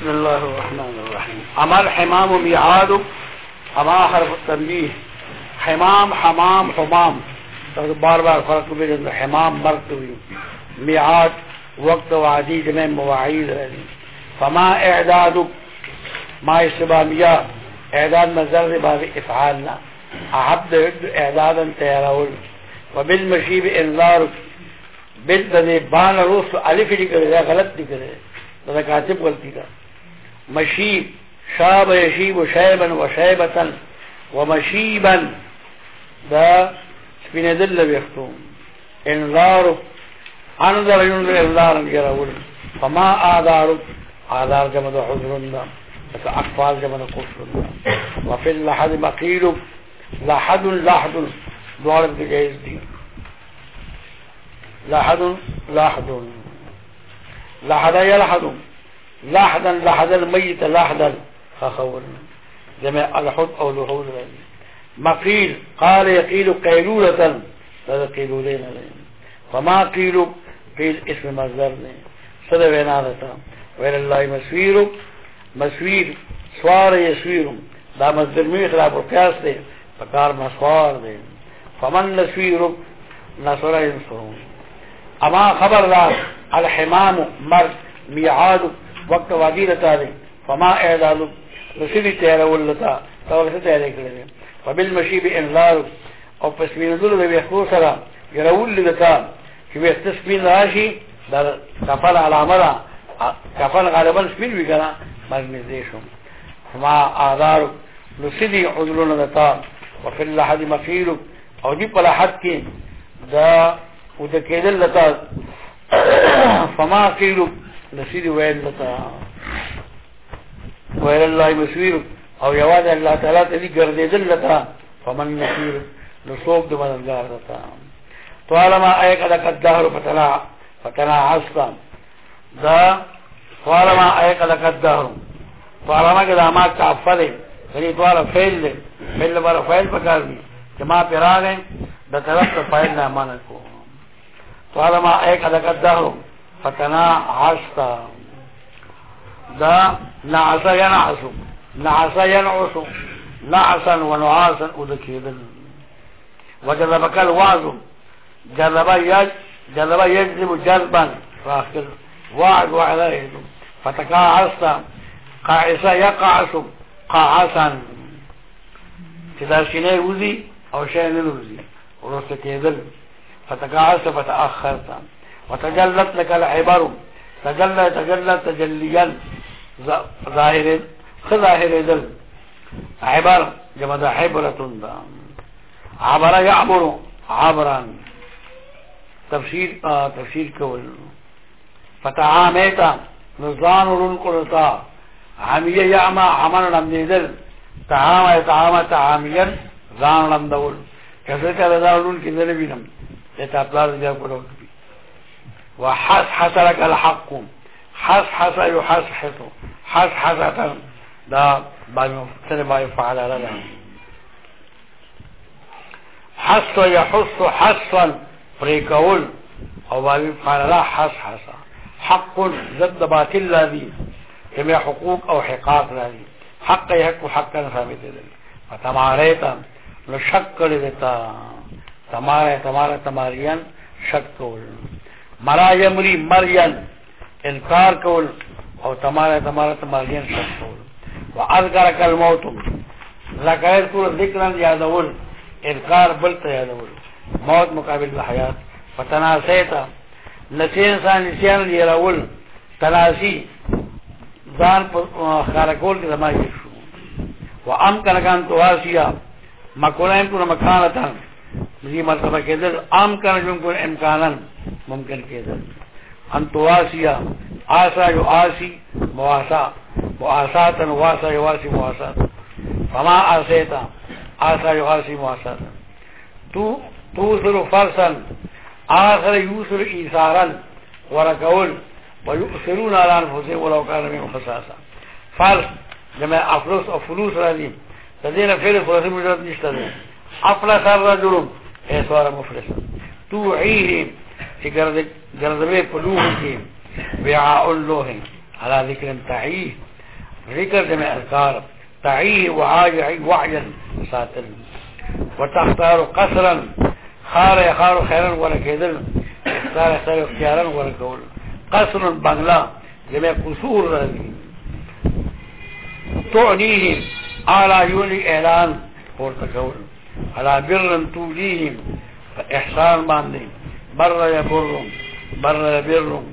بسم اللہ الرحمن الرحیم. امر حمام و اما حما حرف تنبیح حمام حمام حمام. بار بار فرق بھی حمام مرد ہوئی میعاد، وقت و عزیز میں مواعید رہی فما اعداد، ما استبامیہ. اعداد مزر باب افعالنا احبد اعدادا تیراول وبالمشیب انذار. بالدنی بان روس علف نکلے، غلط نکلے. کاتب غلطی کا. مشيب شاب يشيب شيبا وشيبة ومشيبا. دا سپیندل بيختوم. إنذار انذر ينذر انذارا يرول فما آذار؟ آذار جمد حضرن دا أقفال جمد قصرن وفي اللحد مقيل. لحد لحد. دوارد جائز دي. لحد لحد. لحد يلحد. لحدا لحد الميت لحدا خخور جمع الحد أو لحود مقيل قال يقيل قيلولة. هذا قيلولين فما قيل؟ قيل اسم مصدر. صدر وینادتا ویل الله مسویر. مسویر. سوار يسوير دا مصدر می خلاف القياس دے. فکار مسوار دے. فمن نسویر؟ نصر ينصرون اما خبردار الحمام مرد میعاد. وقت وادي لتا دی فما اعدالو رسیدی تیارول لتا تاولتا تیاری کردی فبالمشیب انلارو او پس وینځلو د ویښتو سره ګرول لتا چې ویښته سپین راشي دا کفن علامه ده کفن غالبا سپین وي که نه مرنږدې شو ما آدارو نو څه دي عذرونه لتا وفي اللحد مفیلو او دي په لحد کې دا اوده کېدل لتا فما قیلو نسی روایت نتا ویر اللہ مسویر. او یواد اللہ تعالی تلی گردیدل لتا فمن نسیر. نصوب دو مددگار لتا طالما ایک ادکت دہر فتلا فتلا عصتا دا طالما ایک ادکت دہر طالما قدامات تعفہ دے یعنی طالا فیل دے فیل لبارا فیل پکار دی. جما پیرا گئے دا طرف تا فیل نامانا کو طالما ایک ادکت دہر فتنا عصا دا نعس ينعس نعس ينعس نعسا ونعاسا وذكيدا وجذبك الوعظ جذب يج جذب يجذب جذبا فاخر. وعد وعليه فتقاعست قاعس يقعس قاعسا كذا شيء وزي أو شيء نلوزي ورست كيدل فتقاعست فتأخرت وتجلت لك العبر. تجلى تجلى تجليا. ظاهر ظاهر دل. عبر، جمع دا عبرة دا. عبر يعبر عبرا تفسير آه تفسير كول فتعاميتا نزان رنقلتا عمية يعمى عمر رمي دل. تعامى تعامى، تعاميا. زان رمدول کسر رضا رون کی ذرے بھی وحس حسلك الحق. حس حس يحس حس حس حسة دا باندې سره باندې فعل لنا حس يحس حسا. پریکول أو باندې فعل لا حس حسا حق ضد باطل الذي. كما حقوق أو حقاق الذي. حق يحق حقا ثابت دي فتماريتا نو شک کړی دیتا تمہارے تمہارا تمارین مرا یمری مرین انکار کول أو تمہارا تمہارا تمارین شک کول۔ واذکرک الموت ذکر کول ذکرن یادول انکار بلتا یادول۔ موت مقابل الحیات فتناسیتا نسی انسان نسیان لیراول تناسی ځان په خارکول کې زما شو وامکن کان تواسیا مکونا يمكن مكانة دې مرتبه کېدل عام کار جون کو امکانا ممکن کېدل ان تواسیا آسا جو آسی، مواسا مواساتن واسا جو آسی، مواسا۔ فما آسیتا، آسا جو آسی، مواسا۔ تو تو سر فرسا آخر یوسر ایسارا ورکول، ویؤثرون على انفسهم ولو كان منهم خصاصة فرس جمع افلوس افلوس رضیم تدین فعل خلاصی مجرد نشتا دین افلس الرجل ایسوار مفلسا توعیهم چی گردوی پلوه کی وعاء اللوه على ذکر تعیه ذکر دم اذکار تعیه وعاجعی وعیا ساتل وتختار قصرا. خار يخار خيرا ورکیدل اختار اختار اختیارا ورکول قصر بنگلا جمع قصور رضی تعنيهم. على يولي إعلان. پورته کول على برن تولیهم احسان باندې بر یا برن بر یا برن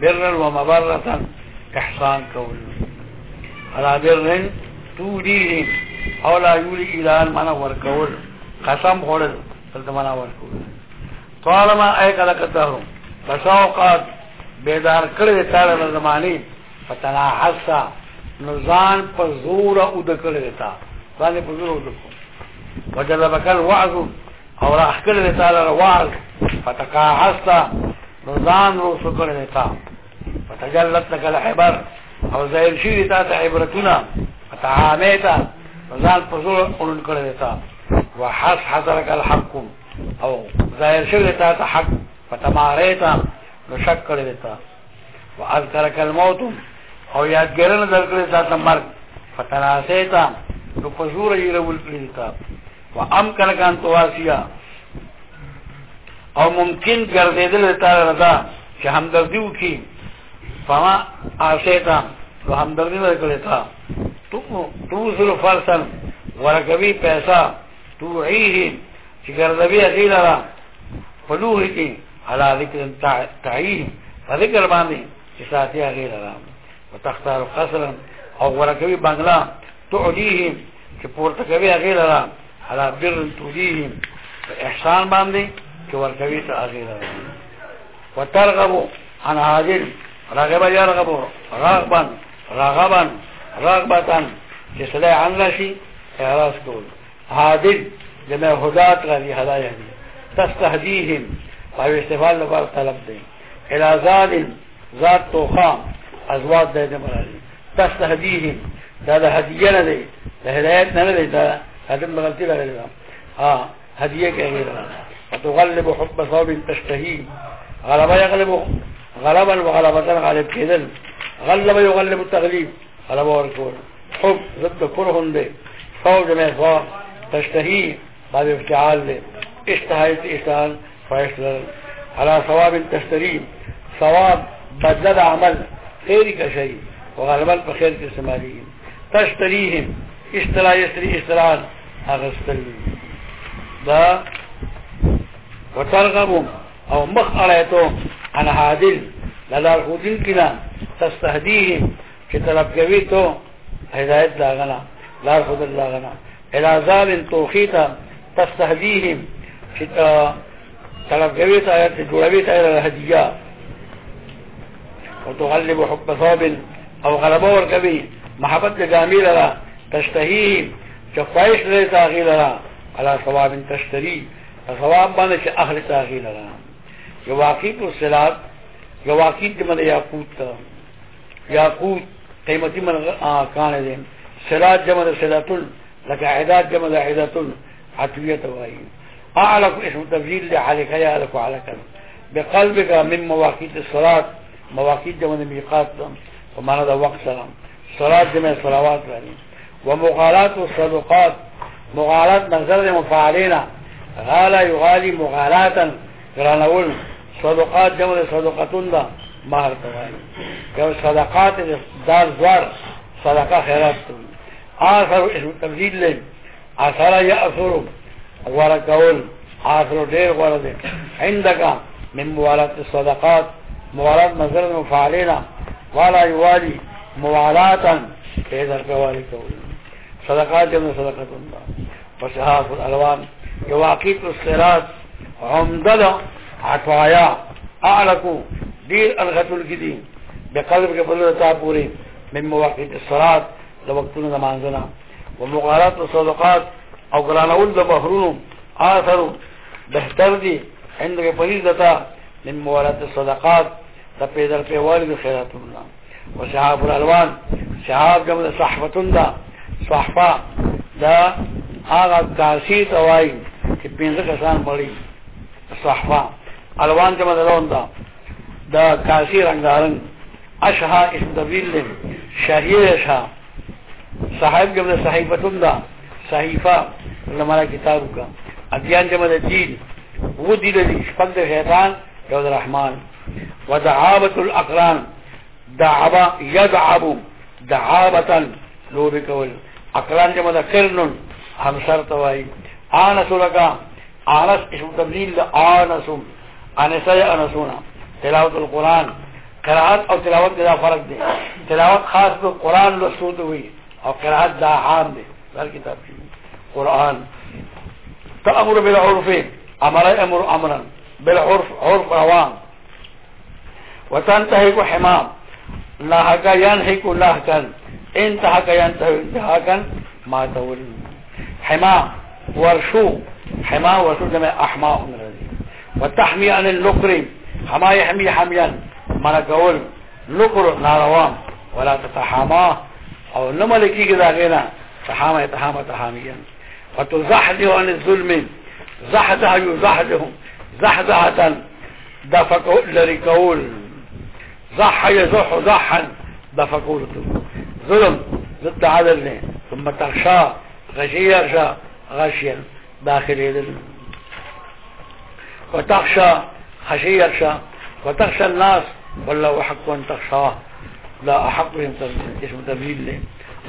برن و مبرتا احسان کول على برن تولیهم او لا یولی الان منا ورکول قسم خوڑل دلتا منا ورکول طالما ایک علکتهم بسا اوقات بیدار کړی تعالی له زمانی فتناعست نزان پر زور او د کړی تا. باندې پر زور او د وجلبك الوعظ أو راح کړی تعالی وعظ. فتقاعست نو ځان رو سکړی تا وتجلت لك العبر أو زیر شي تا ته عبرتنا. فتعاميت ځان په زور اون کړی تا وحصحص لك الحق. أو ظاهر شوی تا ته حق. فتماریتا نو شک کړی تا وأذكرك الموت أو یادګرنه درکړې تا مرګ فتناسیتا نو پزور یې تا و ام کله کان تواسیا او ممکن ګرځیدل تا رضا چې همدردی وکي فما آسیتا نو همدردی درکړې تا. تو تو زر فرسن ورکوي پیسہ تو عیه چې ګرځوي غیلرا فلوه کې علا ذکر تعیه فذکر باندې چې ساتي غیلرا وتختار قصرا او ورکوي بنگلا. تعليهم چې پورته کوي هغه لرا على بر توليهم فإحسان باندي كوركوي تأخيرا وترغب عن هادل راغب يرغب راغبا راغبا راغبة كسلاء عن لشي إعراس كول هادل جمع هدات غني هدايا تستهديهم فهو استفال لفار طلب دي. إلى ذات ذات توخام أزواد دي دمرالي تستهديهم دا دا هدية ندي دا هدايات ندي دا دی دا هدم غلطی راغلی ها هدیه کوي فتغلب حب صوب تشتهي غلبا يغلب غلبا وغلبة غالب كيدل غلب يغلب التغليب. غلبا وركول حب ضد كره دی صوب جمع صوب تشتهي باب افتعال دی اشتهيت إشتهال فاشتغل على ثواب تشتري ثواب بدل عمل وغالبا په خیر کې استعمالي تشتريهم. اشترا يشتري اشتران اغسطل دا وترغبهم أو مخ عليتو عن عادل لدار خودين كنا تستهديهم چې طلب کوي تو هدایت داغنا لار خود داغنا. إلى ذاب توخيتا تستهديهم چې طلب کوي ته آیت جوړوي ته هدیه وتغلب حب ثوب أو غلبه ورکوي محبت جامي لرا چې پایښ لري تاغیل را الله ثواب تشتری. ثواب باندې چې اخر تاغیل را یو واقعي پر صلات یو واقعي د مله یاقوت یاقوت قیمتي من کان دي صلات جمع صلات لکه اعداد جمع اعدات حتویت وایي. اعلق اسم تفضیل دی حالك یا لك و علاقا بقلبك من مواقیت صلاة مواقیت جمع نمیقات و معنی دا وقت سلام. صلاة جمع صلاوات رانی ومغالات الصدقات مغالات نظر مفاعلين غالا يغالي مغالاتا گرانول صدقات جمع صدقتون ده مهر تواني یو صدقات دار زوار صدقة خیرات آثر اسم تبدیل لیم آثر یأثر ورکول آثر دیر ورده عندك من موالات الصدقات موالات نظر مفاعلين ولا يوالي موالاتا كيدر كوالي كول صدقات جمع صدقة الله. وصحاف الألوان. يواقيت الصراط. عمدد عطوايا أعلقوا دير أنغت الجديد بقلب قبل تابوري من مواقيت الصلاة لوقتنا زمانزنا ومغالات الصدقات. أو قرانول د بحرونو آثرو بهتر دي عندك فريدتا من موالات الصدقات. د پیدر پیوالي د خیراتونه وشهاب الألوان. شهاب جمع صحفتون دا صحفه دا هغه کاسی توای چې پنځه کسان مړي صحفا الوان جمع دلون دا. دا کاسی رنگارنگ اشها اسم دیں شهیر اشها. صحیب جمع صحیفتن دا. صحیفہ لمارا کتاب کا ادیان جمع دین. وہ دیل دی. شپک دا شیطان یو دا رحمان. ودعابت الاقران دعبا یدعبو دعابتا لو اقران جمع دا کرنن همسر توائی آنسو لکا آنس اسم تبدیل دا آنسو انسا یا انسونا تلاوت القرآن قراءت أو تلاوت دا فرق دی تلاوت خاص دو قرآن لسو دوی أو قراءت دا عام دی هر کتاب شي قرآن تأمر بالعرف أمر أمر امرا بالعرف عرف عوام وتنتهك حماه نهك ينهك نهكا انتهك ينتهك انتهاكا ماتول حمى ورشو حمى ورشو جمع أحماء من الذي وتحمي عن النقر حما يحمي حميا. من قول نقر ناروام ولا تتحاماه أو نملكي كذا غينا تحامى يتحامى تحاميا. وتزحزح عن الظلم زحزح يزحزح زحزحة. دفق لركول زح يزح زحا دفقول ظلم ضد عدل ثم تغشى غشي يغشى غشيا داخل يدل وتخشى خشي يخشى وتخشى الناس والله أحق أن تخشاه لا أحق اسم تبديل له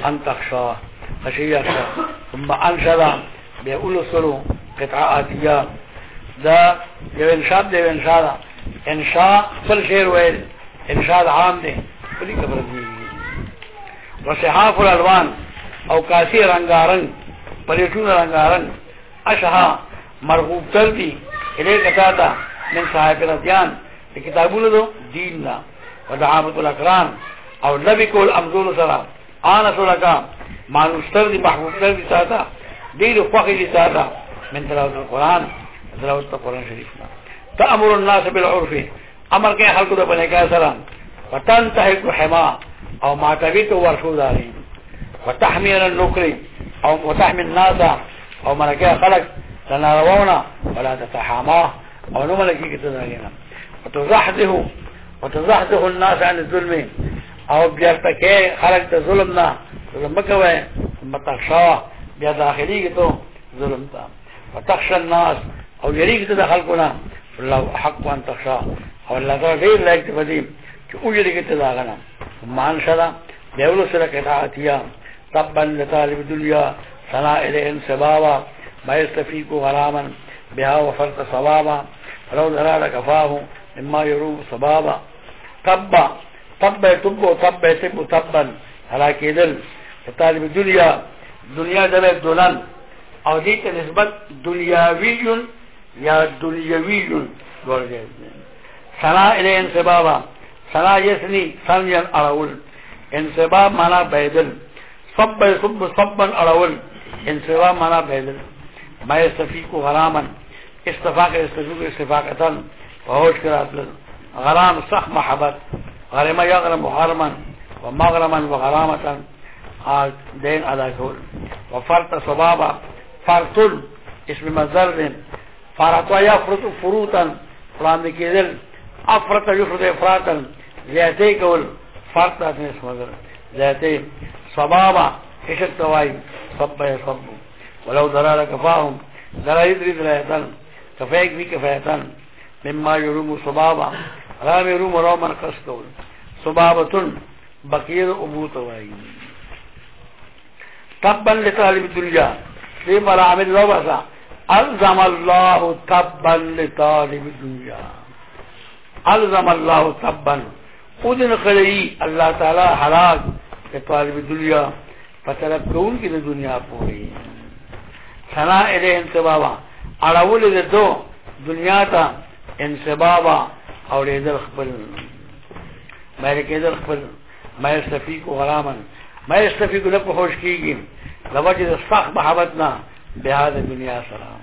أن تخشاه خشي يخشى ثم أنشد بيقول الصلو قطعة آتية. دا یو انشاء دی إنشاء دا انشاء فل شیر ویل انشاء عام دی بلی خبر دی وصحاف الالوان او کاسی رنگارنگ پلیٹون رنگارنگ اشها مرغوب تر دی إليك من صحائف الأديان دی کتابون دو دین دا ودعابة الأقران او لبی کول امزول سرا آنس لك مانوستر دی محبوب تر دی ساتا دیر خوخی دی ساتا من تلاوت القرآن تلاوت القرآن شریفنا تأمر الناس بالعرف امر کے خلق دو بنے کا سرا وتنتهك حما أو معتبيت ورشو داري. وتحمي النكر. أو وتحمي الناس. أو ملكي خلق. لنا روونا ولا تتحاماه أو نملكي كتدرينا وتزحزه. وتزحزه الناس عن الظلم. أو بيرتكي خلق ظلمنا ظلم مكوي ثم تخشاه بیا داخلي کی تو ظلم وتخشى الناس. أو یریږي ته خلقنا. الله حق أن تخشى. أو الله تعالی ډیر لایق دی چې أو یریږي مان شدا دیولو سره کټاتیا تبا لطالب دنیا سنا اليهم سبابا ما يستفيق غراما بها وفرت صوابا ولو ذرى كفاه مما يروم صبابا۔ تبا تبا تبو تبا تبو تبا هلاكي دل طالب دنیا دنیا دل دولن أو دې نسبت دنیاوی یا دنیاوی ورګي سنا اله انسبابا سنا یسنی سنجن اڑول، انصبا مانا بیدل سب سب سبن اڑول، انصبا مانا بیدل۔ میں صفی کو غرامن استفاق استفیق استفاقتن بہوش کراتلن غرام سخ محبت غرم یغرم حرمن ومغرمن آج دین ادا کول وفرت سبابا اس میں مزر دین فارتو یا فروتن فراندکی دل۔ افرت یفرد افراتن زیادے کول فرط آتنے سمدر زیادے سبابا حشت توائی سبب یا سبب ولو درار کفاهم درار ادرد رایتن کفایک بھی کفایتن مما یروم سبابا رام روم روما قصد کول. سبابتن بقیر امو توائی تبن لطالب دنیا. سیم رامل روما سا الزم الله تبا لطالب الدنيا الزم الله تبن اذن خلی الله تعالی حلاق طالب دنیا فطلب کون کی دنیا پوری. سنا اله انتبابا. اړول د دو دنیا ته انسبابا او دې خپل. مې کې خپل. مې سفیق غلامن. مې سفیق له په هوش کېږي لوجه د صح محبتنا به د دنیا سلام.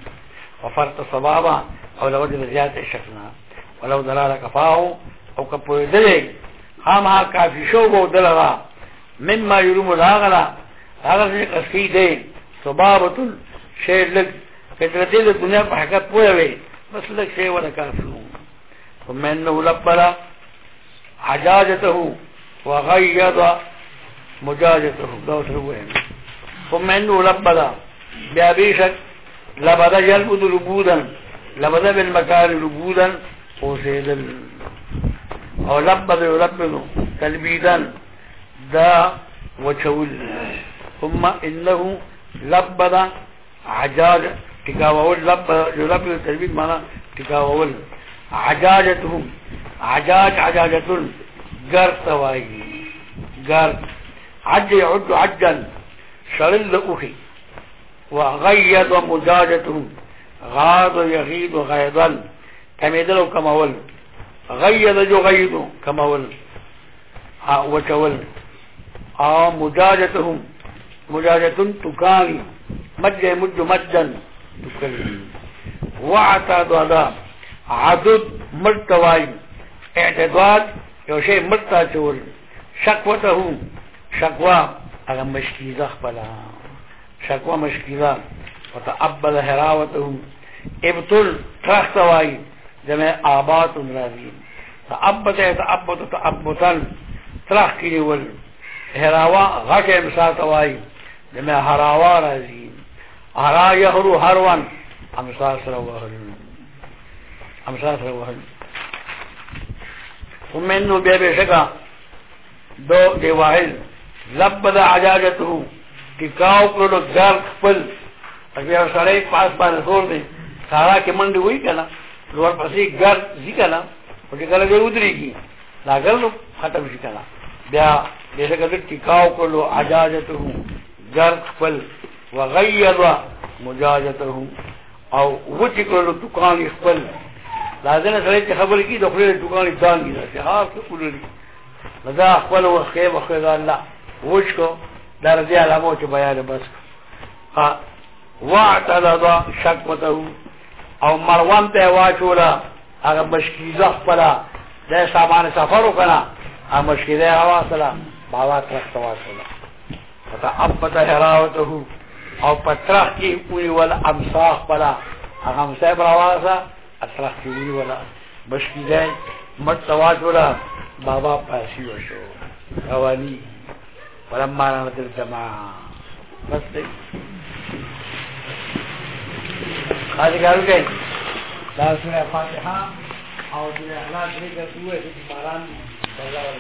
وفرت صبابا او لوجه د زیات شکنا. ولو دلال كفاه أو کپوی دلی خام ها کافی شو بو دلغا. مما يروم داغلا هغه څه قصې دی صبابت شی لګ کله دې د دنیا په حقیقت پوهه وي بس لږ شی ولا کافو ثم إنه لبل حجاجته وغيض مجاجته. دا وسره ثم إنه لبل بیا بیشک لبد يلبد لبودا. لبد بالمكان لبودا. اوسیدل أو لبد يلبد تلبيدا دا وچول ثم إنه لبد عجاج ټکاول لب لب تلبید معنا ټکاول عجاجتهم. عجاج عجاجتل گر توای گر عج يعد عجا. شرل اوخي وغيض مجاجتهم. غاض يغيض غيضا. کمیدل او کمول. غید جو غیدو کمول. وچول. او مجاجتهم. مجاجتن تکاوی مجد مجد مجدن تکلی. وعتاد ودا عدد مرتوائی. اعتداد یو شی مرتا چول. شکوته شکوا اغه مشکیزه خپل شکوا مشکیزه وتعبد هراوته ابتل ترخ توای جمع آبات راضی تعبد تعبد تعبتن ترخ کیول هراوا غټ امسا توای دمه هراوا راځي هرا یهرو هروان. امسا سره وهل امسا سره وهل ثم انه بیا بشکا دو دی واحد لبد عجاجته. ټیکاو کړو ګر خپل بیا سره پاس باندې زور دی سارا کې منډي وای کنه لور پسې ګر ځی کنه چې کله دې ودرېږي لا ګر ختم شي کنه بیا دې څنګه ټیکاو کړو عجاجته ګر خپل وغيض مجاجته او وچ کړو دکان خپل لازم سره چې خبر کی د خپل دکان دانګي دا هر څه کولري مزه خپل وخه وخه الله وچ کو درځي علامو چې بیان بس ها واعتلض شکوته او مروان ته واچولا هغه مشکیزه خپل د سامان سفر وکړه. هغه مشکیزه هوا سره باوا ترخت واچولا فتا ابت هراوته او پترخ کی پوری ول امساخ پلا هغه امساخ راوازه اطرخ کی وی ولا مشکیزه مت سواچولا بابا پاسی وشو. روانی فلما نتل جماع بس دیکھ حاجی کارو کوي دا سورہ فاتحه او سورہ اخلاص دې د سورې باران بازار